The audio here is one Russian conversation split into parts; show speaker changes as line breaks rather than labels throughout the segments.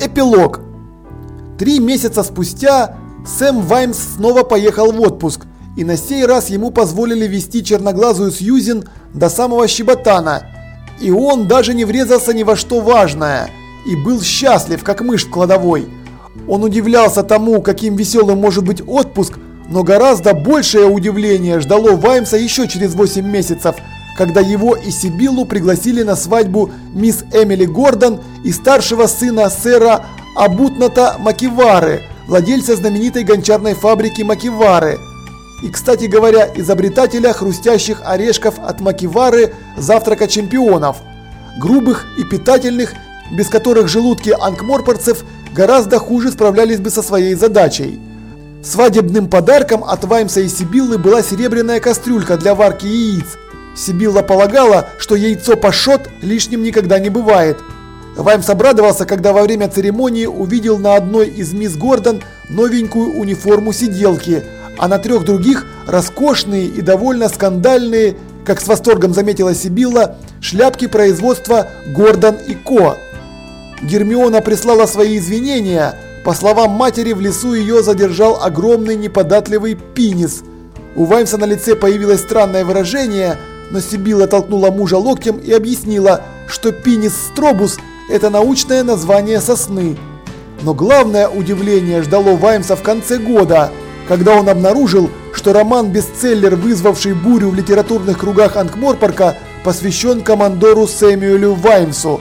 Эпилог. Три месяца спустя Сэм Ваймс снова поехал в отпуск, и на сей раз ему позволили вести черноглазую Сьюзен до самого Щеботана. И он даже не врезался ни во что важное, и был счастлив, как мышь в кладовой. Он удивлялся тому, каким веселым может быть отпуск, но гораздо большее удивление ждало Ваймса еще через 8 месяцев, когда его и Сибиллу пригласили на свадьбу мисс Эмили Гордон и старшего сына сэра Абутната Макивары, владельца знаменитой гончарной фабрики Макивары. И, кстати говоря, изобретателя хрустящих орешков от Макивары завтрака чемпионов. Грубых и питательных, без которых желудки анкморпорцев гораздо хуже справлялись бы со своей задачей. Свадебным подарком от Ваймса и Сибиллы была серебряная кастрюлька для варки яиц. Сибилла полагала, что яйцо пашот лишним никогда не бывает. Ваймс обрадовался, когда во время церемонии увидел на одной из мисс Гордон новенькую униформу сиделки, а на трех других роскошные и довольно скандальные, как с восторгом заметила Сибилла, шляпки производства Гордон и Ко. Гермиона прислала свои извинения. По словам матери, в лесу ее задержал огромный неподатливый пинис. У Ваймса на лице появилось странное выражение, но Сибилла толкнула мужа локтем и объяснила, что пинис стробус – это научное название сосны. Но главное удивление ждало Ваймса в конце года, когда он обнаружил, что роман-бестселлер, вызвавший бурю в литературных кругах Анкморпорка, посвящен командору Сэмюэлю Ваймсу.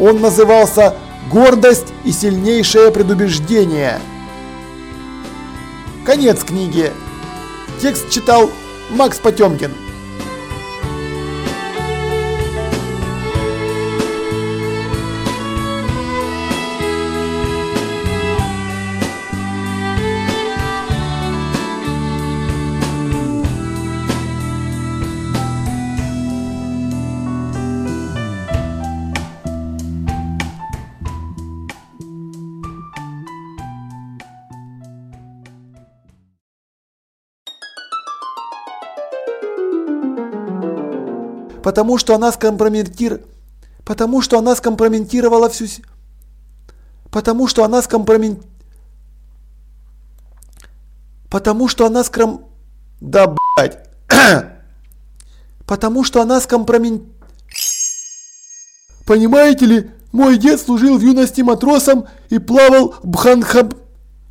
Он назывался «Гордость и сильнейшее предубеждение». Конец книги. Текст читал Макс Потемкин. Потому что она скомпрометир... Потому что она скомпрометировала всю... Потому что она скомпромен... Потому что она скром... Да, блядь. Потому что она скомпромен... Понимаете ли, мой дед служил в юности матросом и плавал бханхаб...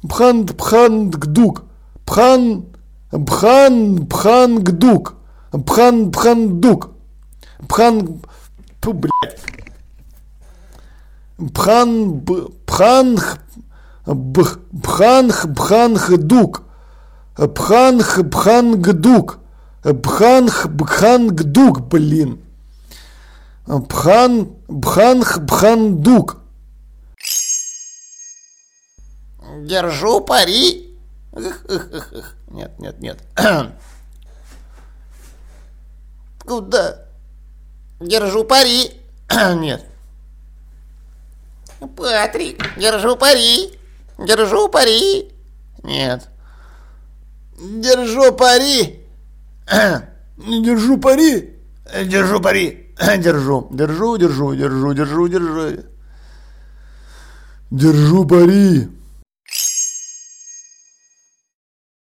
Бхан... Бхангдук. Бхан... Бхан... Бхангдук. Бхан... Бхандук. Пхан... Фу, блядь. Пхан... Пханх... Бханх... Бхангдук. Пханх... Бхангдук. Бханх... Бхангдук, блин. Бхан... Бханх... Бхандук.
Держу пари. Нет, нет, нет. Куда? Держу пари. Нет. Патрик, держу пари. Держу пари. Нет. Держу пари.
Не держу пари.
Держу пари. Держу. Держу, держу, держу, держу, держу.
Держу пари.